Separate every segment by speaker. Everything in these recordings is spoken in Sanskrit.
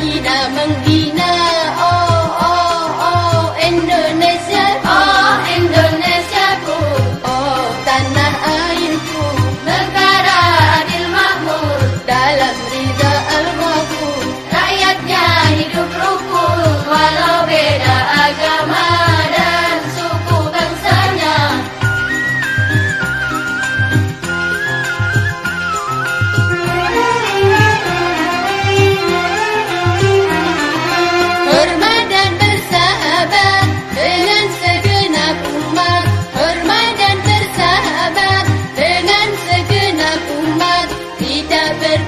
Speaker 1: 你的梦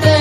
Speaker 1: द